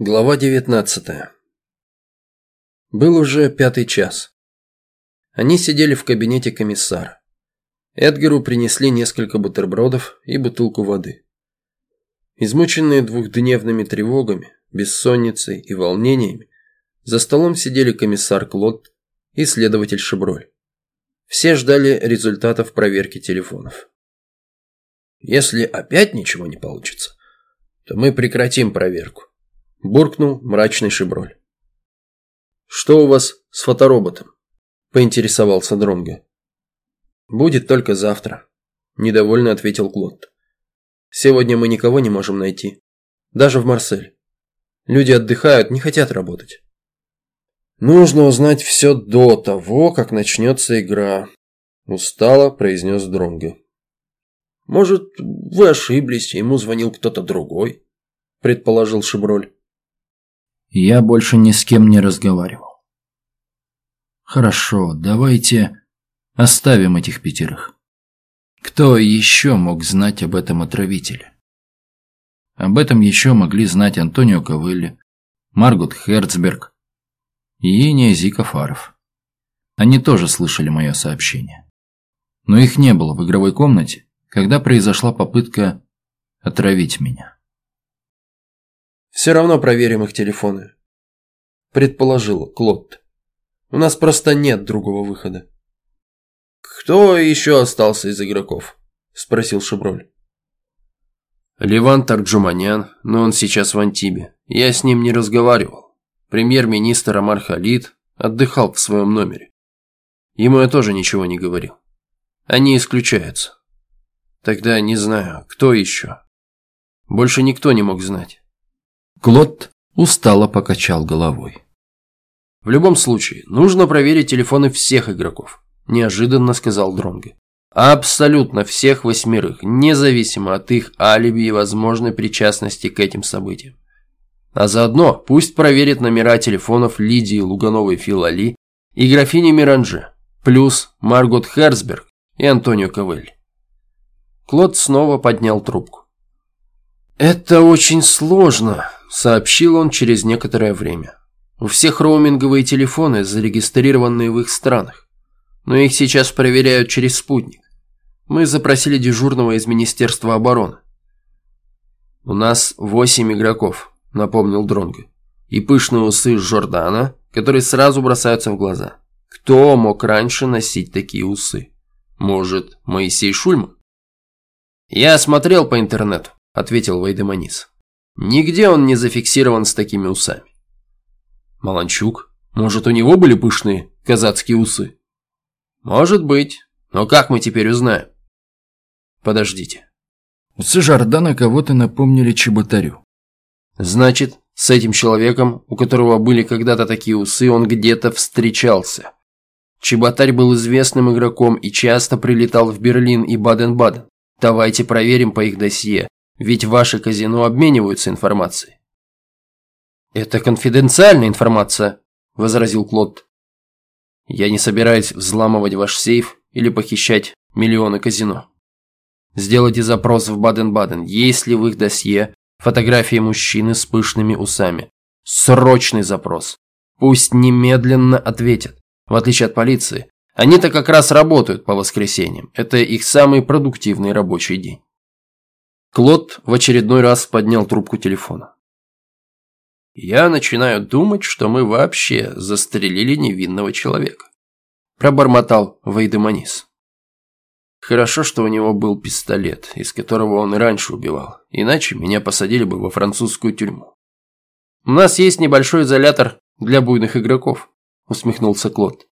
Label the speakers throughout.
Speaker 1: Глава 19 Был уже пятый час. Они сидели в кабинете комиссара. Эдгару принесли несколько бутербродов и бутылку воды. Измученные двухдневными тревогами, бессонницей и волнениями, за столом сидели комиссар Клод и следователь Шеброль. Все ждали результатов проверки телефонов. «Если опять ничего не получится, то мы прекратим проверку», – буркнул мрачный Шеброль. «Что у вас с фотороботом?» – поинтересовался Дронго. «Будет только завтра», – недовольно ответил Клод. «Сегодня мы никого не можем найти. Даже в Марсель. Люди отдыхают, не хотят работать». «Нужно узнать все до того, как начнется игра», – устало произнес Дронго. «Может, вы ошиблись, ему звонил кто-то другой», – предположил Шиброль.
Speaker 2: Я больше ни с кем не разговаривал. Хорошо, давайте оставим этих пятерых. Кто еще мог знать об этом отравителе? Об этом еще могли знать Антонио Кавелли, Маргот Херцберг, и Ения Кафаров. Они тоже слышали мое сообщение. Но их не было в игровой комнате, когда произошла попытка отравить меня.
Speaker 1: «Все равно проверим их телефоны», – предположил Клод. «У нас просто нет другого выхода». «Кто еще остался из игроков?» – спросил Шеброль.
Speaker 3: Ливан Тарджуманян, но он сейчас в Антибе. Я с ним не разговаривал. Премьер-министр Амар Халид отдыхал в своем номере. Ему я тоже ничего не говорил. Они исключаются. Тогда не знаю, кто еще. Больше никто не мог знать.
Speaker 2: Клод устало покачал головой.
Speaker 3: В любом случае, нужно проверить телефоны всех игроков, неожиданно сказал Дронго. Абсолютно всех восьмерых, независимо от их алиби и возможной причастности к этим событиям. А заодно пусть проверит номера телефонов Лидии Лугановой Филали и графини Миранже, плюс Маргот Херцберг и Антонио Кавель. Клод снова поднял трубку. «Это очень сложно», – сообщил он через некоторое время. «У всех роуминговые телефоны, зарегистрированные в их странах. Но их сейчас проверяют через спутник. Мы запросили дежурного из Министерства обороны. У нас восемь игроков напомнил Дронго. И пышные усы Жордана, которые сразу бросаются в глаза. Кто мог раньше носить такие усы? Может, Моисей Шульман? Я смотрел по интернету, ответил Вайдеманис. Нигде он не зафиксирован с такими усами. Маланчук? Может, у него были пышные казацкие усы? Может быть. Но как мы теперь узнаем? Подождите.
Speaker 2: Усы Жордана кого-то напомнили Чеботарю.
Speaker 3: Значит, с этим человеком, у которого были когда-то такие усы, он где-то встречался. Чеботарь был известным игроком и часто прилетал в Берлин и Баден-Баден. Давайте проверим по их досье, ведь ваши казино обмениваются информацией. «Это конфиденциальная информация», – возразил Клод. «Я не собираюсь взламывать ваш сейф или похищать миллионы казино. Сделайте запрос в Баден-Баден, есть ли в их досье Фотографии мужчины с пышными усами. Срочный запрос. Пусть немедленно ответят. В отличие от полиции, они-то как раз работают по воскресеньям. Это их самый продуктивный рабочий день. Клод в очередной раз поднял трубку телефона. «Я начинаю думать, что мы вообще застрелили невинного человека», пробормотал Вейдеманис. Хорошо, что у него был пистолет, из которого он и раньше убивал, иначе меня посадили бы во французскую тюрьму. «У нас есть небольшой изолятор для буйных игроков», – усмехнулся Клод.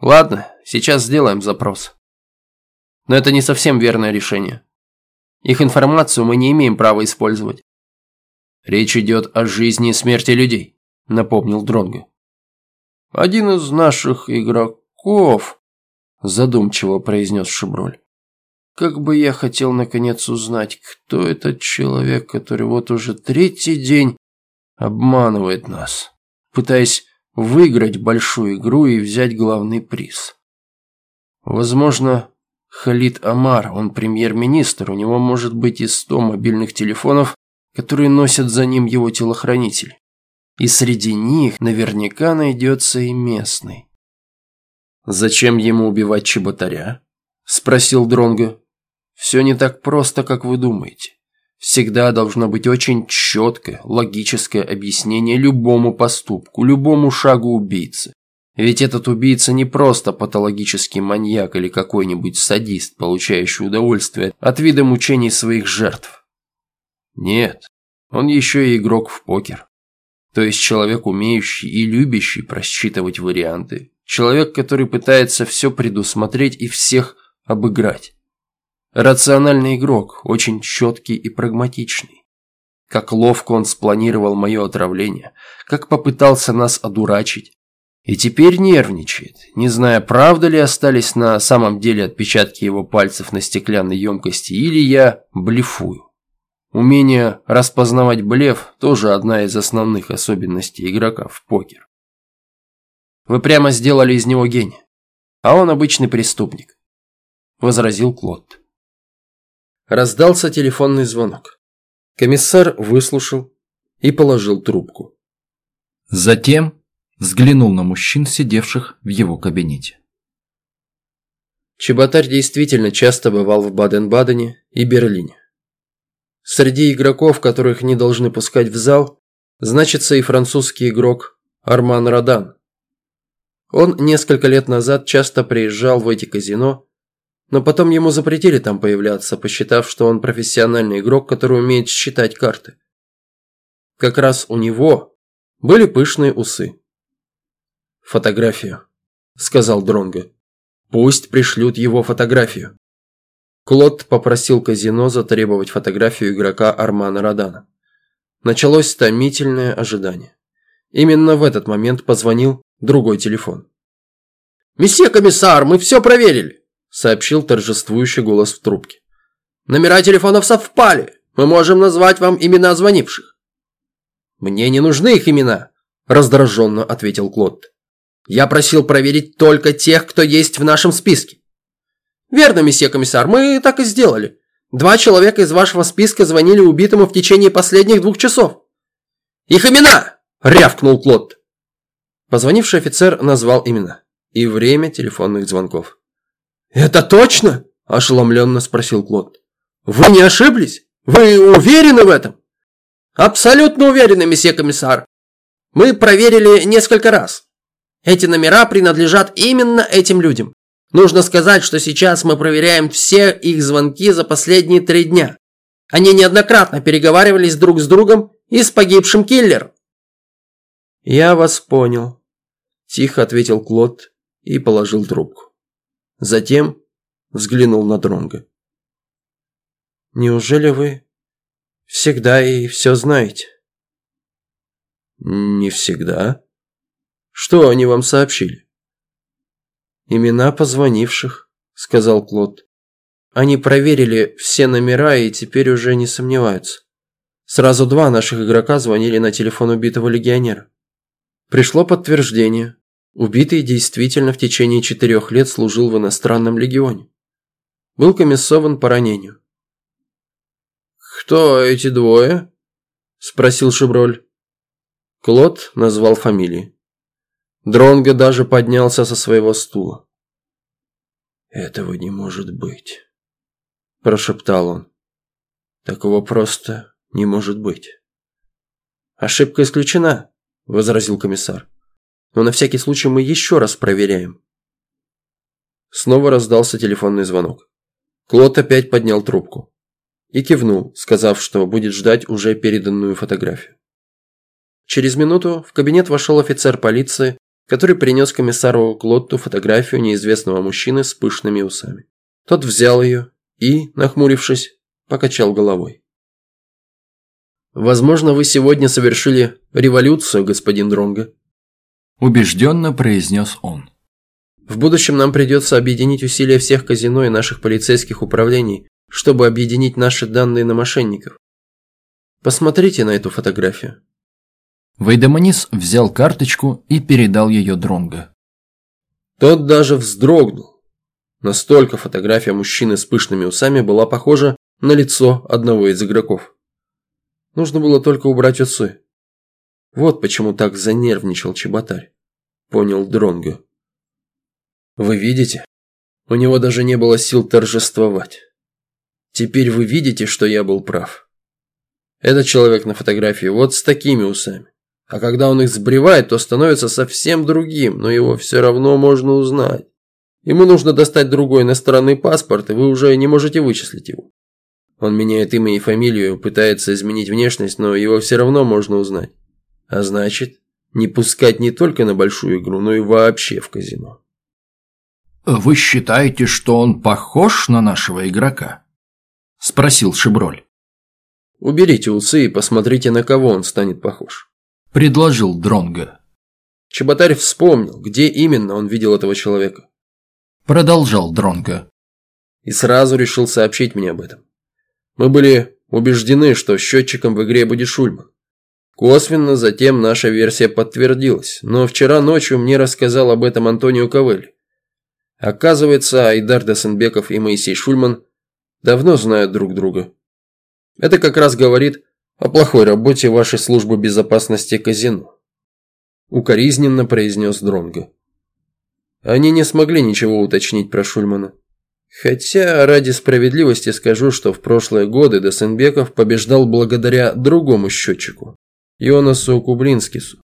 Speaker 3: «Ладно, сейчас сделаем запрос. Но это не совсем верное решение. Их информацию мы не имеем права использовать. Речь идет о жизни и смерти людей», – напомнил Дронго. «Один из наших игроков», задумчиво произнес Шиброль. Как бы я хотел наконец узнать, кто этот человек, который вот уже третий день обманывает нас, пытаясь выиграть большую игру и взять главный приз. Возможно, Халид Амар, он премьер-министр, у него может быть и сто мобильных телефонов которые носят за ним его телохранители. И среди них наверняка найдется и местный.
Speaker 1: «Зачем ему убивать Чеботаря?»
Speaker 3: – спросил Дронго. «Все не так просто, как вы думаете. Всегда должно быть очень четкое, логическое объяснение любому поступку, любому шагу убийцы. Ведь этот убийца не просто патологический маньяк или какой-нибудь садист, получающий удовольствие от вида мучений своих жертв. Нет, он еще и игрок в покер. То есть человек, умеющий и любящий просчитывать варианты. Человек, который пытается все предусмотреть и всех обыграть. Рациональный игрок, очень четкий и прагматичный. Как ловко он спланировал мое отравление, как попытался нас одурачить, и теперь нервничает, не зная, правда ли остались на самом деле отпечатки его пальцев на стеклянной емкости, или я блефую. Умение распознавать блеф – тоже одна из основных особенностей игрока в покер. Вы прямо сделали из него гения, а он обычный преступник, – возразил Клод.
Speaker 1: Раздался телефонный звонок. Комиссар выслушал и положил трубку.
Speaker 2: Затем взглянул на мужчин, сидевших в его кабинете.
Speaker 1: Чеботарь действительно часто бывал в Баден-Бадене и Берлине. Среди игроков, которых не должны пускать в зал, значится и французский игрок Арман Радан. Он несколько лет назад часто приезжал в эти казино, но потом ему запретили там появляться, посчитав, что он профессиональный игрок, который умеет считать карты. Как раз у него были пышные усы. «Фотографию», – сказал Дронго. «Пусть пришлют его фотографию». Клод попросил казино затребовать фотографию игрока Армана Родана. Началось томительное ожидание. Именно в этот момент позвонил другой телефон.
Speaker 3: «Месье комиссар, мы все проверили», – сообщил торжествующий голос в трубке. «Номера телефонов совпали. Мы можем назвать вам имена звонивших».
Speaker 1: «Мне не нужны их имена», – раздраженно ответил Клод. Я просил проверить только тех, кто есть в нашем списке.
Speaker 3: Верно, месье комиссар, мы так и сделали. Два человека из вашего списка звонили убитому в течение последних двух часов. Их имена! Рявкнул Клод.
Speaker 1: Позвонивший офицер назвал имена и время телефонных звонков.
Speaker 3: «Это точно?» – ошеломленно спросил Клод. «Вы не ошиблись? Вы уверены в этом?» «Абсолютно уверены, месье комиссар. Мы проверили несколько раз. Эти номера принадлежат именно этим людям. Нужно сказать, что сейчас мы проверяем все их звонки за последние три дня. Они неоднократно переговаривались друг с другом и с погибшим киллером.
Speaker 1: «Я вас понял», – тихо ответил Клод и положил трубку. Затем взглянул на Дронга. «Неужели вы всегда и все знаете?» «Не всегда», что они вам сообщили?» «Имена позвонивших», – сказал Клод. «Они проверили все номера и теперь уже не сомневаются. Сразу два наших игрока звонили на телефон убитого легионера. Пришло подтверждение. Убитый действительно в течение четырех лет служил в иностранном легионе. Был комиссован по ранению.
Speaker 3: «Кто эти двое?» – спросил Шиброль.
Speaker 1: Клод назвал фамилии. Дронго даже поднялся со своего стула. «Этого не может быть», – прошептал он. «Такого просто не может быть». «Ошибка исключена», – возразил комиссар. «Но на всякий случай мы еще раз проверяем». Снова раздался телефонный звонок. Клод опять поднял трубку и кивнул, сказав, что будет ждать уже переданную фотографию. Через минуту в кабинет вошел офицер полиции который принес комиссару Клотту фотографию неизвестного мужчины с пышными усами. Тот взял ее и, нахмурившись, покачал головой. «Возможно, вы сегодня совершили революцию, господин Дронго»,
Speaker 2: убежденно произнес он.
Speaker 1: «В будущем нам придется объединить усилия всех казино и наших полицейских управлений, чтобы объединить наши данные на мошенников. Посмотрите на эту фотографию.
Speaker 2: Вейдемонис взял карточку и передал ее Дронго.
Speaker 1: Тот даже вздрогнул. Настолько фотография мужчины с пышными усами была похожа на лицо одного из игроков. Нужно было только убрать усы. Вот почему так занервничал Чеботарь. Понял Дронго. Вы видите? У него даже не было сил торжествовать. Теперь вы видите, что я был прав. Этот человек на фотографии вот с такими усами. А когда он их сбривает, то становится совсем другим, но его все равно можно узнать. Ему нужно достать другой иностранный паспорт, и вы уже не можете вычислить его. Он меняет имя и фамилию, пытается изменить внешность, но его все равно можно узнать. А значит, не пускать не только на большую игру, но и вообще в казино.
Speaker 2: «Вы считаете, что он похож на нашего игрока?» – спросил Шиброль.
Speaker 1: «Уберите усы и посмотрите, на кого он станет похож», –
Speaker 2: предложил Дронго.
Speaker 1: Чеботарь вспомнил, где именно он видел этого человека.
Speaker 2: Продолжал Дронго.
Speaker 1: И сразу решил сообщить мне об этом. Мы были убеждены, что счетчиком в игре будет Шульман. Косвенно затем наша версия подтвердилась, но вчера ночью мне рассказал об этом Антонио Кавелли. Оказывается, Айдар Десенбеков и Моисей Шульман давно знают друг друга. Это как раз говорит о плохой работе вашей службы безопасности казино. Укоризненно произнес Дронго. Они не смогли ничего уточнить про Шульмана. Хотя, ради справедливости скажу, что в прошлые годы Десенбеков побеждал благодаря другому счетчику, Йонасу Кублинскису.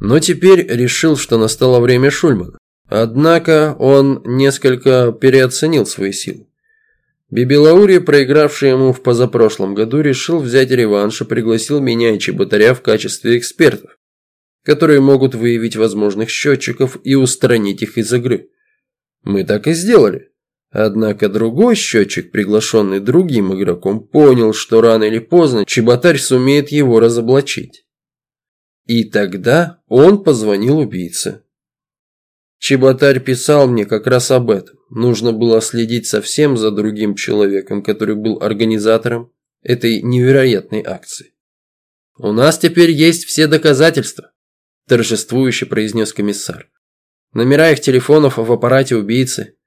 Speaker 1: Но теперь решил, что настало время Шульмана. Однако он несколько переоценил свои силы. Бибилаури, проигравший ему в позапрошлом году, решил взять реванш и пригласил меня и Чеботаря в качестве экспертов, которые могут выявить возможных счетчиков и устранить их из игры. Мы так и сделали. Однако другой счетчик, приглашенный другим игроком, понял, что рано или поздно Чеботарь сумеет его разоблачить. И тогда он позвонил убийце. Чеботарь писал мне как раз об этом. Нужно было следить совсем за другим человеком, который был организатором этой невероятной акции. «У нас теперь есть все доказательства», – торжествующе произнес комиссар. «Номера их телефонов в аппарате убийцы,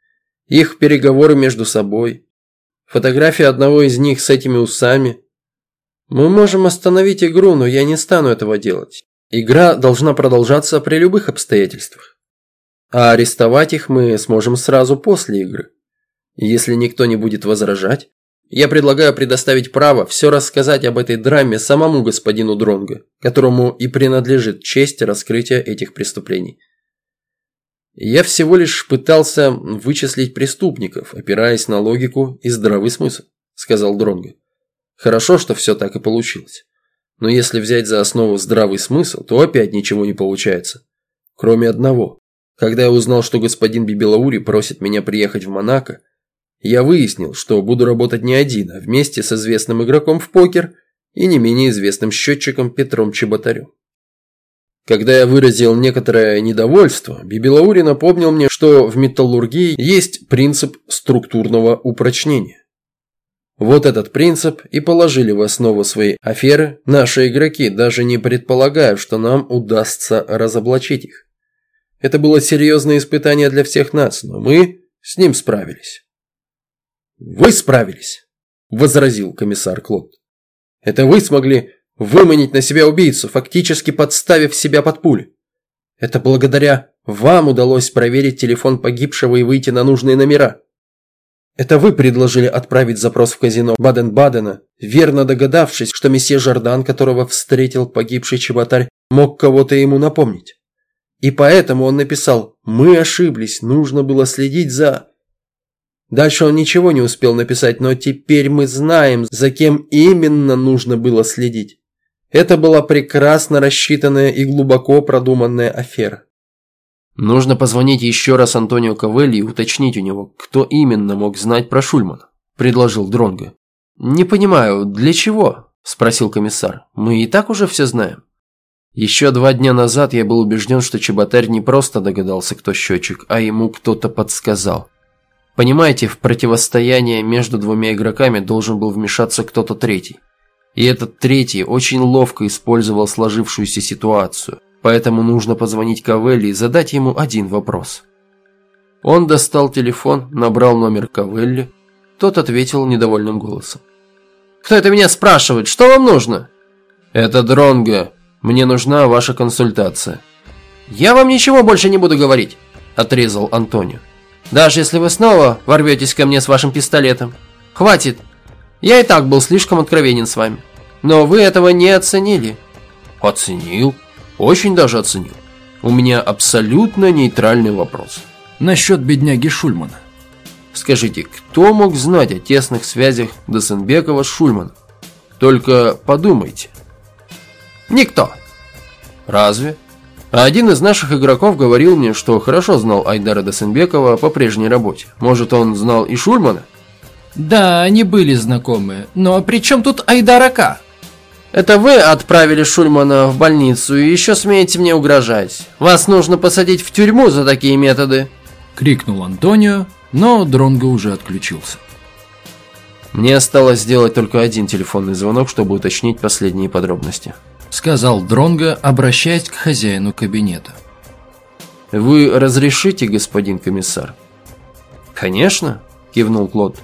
Speaker 1: их переговоры между собой, фотография одного из них с этими усами. Мы можем остановить игру, но я не стану этого делать. Игра должна продолжаться при любых обстоятельствах. А арестовать их мы сможем сразу после игры. Если никто не будет возражать, я предлагаю предоставить право все рассказать об этой драме самому господину Дронго, которому и принадлежит честь раскрытия этих преступлений. Я всего лишь пытался вычислить преступников, опираясь на логику и здравый смысл, сказал Дронго. Хорошо, что все так и получилось. Но если взять за основу здравый смысл, то опять ничего не получается. Кроме одного. Когда я узнал, что господин Бибелаури просит меня приехать в Монако, я выяснил, что буду работать не один, а вместе с известным игроком в покер и не менее известным счетчиком Петром Чеботарем. Когда я выразил некоторое недовольство, Бибелаури напомнил мне, что в металлургии есть принцип структурного упрочнения. Вот этот принцип и положили в основу своей аферы наши игроки, даже не предполагая, что нам удастся разоблачить их. Это было серьезное испытание для всех нас, но мы с ним справились. «Вы справились», – возразил комиссар Клод. «Это вы смогли выманить на себя убийцу, фактически подставив себя под пули. Это благодаря вам удалось проверить телефон погибшего и выйти на нужные номера. Это вы предложили отправить запрос в казино Баден-Бадена, верно догадавшись, что месье Жордан, которого встретил погибший чеботарь, мог кого-то ему напомнить. И поэтому он написал «Мы ошиблись, нужно было следить за...» Дальше он ничего не успел написать, но теперь мы знаем, за кем именно нужно было следить. Это была прекрасно рассчитанная и глубоко продуманная афера.
Speaker 3: Нужно позвонить еще раз Антонио Кавелли и уточнить у него, кто именно мог знать про Шульмана, предложил Дронго. Не понимаю, для чего? спросил комиссар. Мы и так уже все знаем. Еще два дня назад я был убежден, что Чеботарь не просто догадался, кто счетчик, а ему кто-то подсказал. Понимаете, в противостояние между двумя игроками должен был вмешаться кто-то третий. И этот третий очень ловко использовал сложившуюся ситуацию, поэтому нужно позвонить Кавелли и задать ему один вопрос. Он достал телефон, набрал номер Кавелли, тот ответил недовольным голосом. «Кто это меня спрашивает? Что вам нужно?» Это Дронго. Мне нужна ваша консультация.
Speaker 1: Я вам ничего больше не буду говорить, отрезал Антонио. Даже если вы снова ворветесь ко мне с вашим пистолетом. Хватит. Я и так был слишком откровенен с вами. Но вы этого не оценили.
Speaker 3: Оценил. Очень даже оценил. У меня абсолютно нейтральный вопрос.
Speaker 2: Насчет бедняги Шульмана.
Speaker 3: Скажите, кто мог знать о тесных связях Досенбекова с Шульманом? Только подумайте.
Speaker 1: Никто.
Speaker 3: Разве? А один из наших игроков говорил мне, что хорошо знал Айдара Досенбекова по прежней работе. Может, он знал и Шульмана?
Speaker 2: Да, они были знакомы. Но при чем тут Айдарака?
Speaker 1: Это вы отправили Шульмана в больницу и еще смеете мне угрожать. Вас нужно посадить в тюрьму за такие методы.
Speaker 2: Крикнул Антонио, но Дронго уже отключился.
Speaker 3: Мне осталось сделать только один телефонный звонок, чтобы уточнить последние подробности.
Speaker 2: Сказал Дронго, обращаясь к хозяину кабинета.
Speaker 3: Вы разрешите, господин комиссар?
Speaker 1: Конечно, кивнул Клод.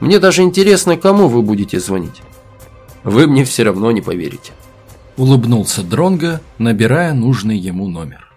Speaker 1: Мне даже интересно, кому вы будете звонить.
Speaker 3: Вы мне все равно не поверите.
Speaker 2: Улыбнулся Дронго, набирая нужный ему номер.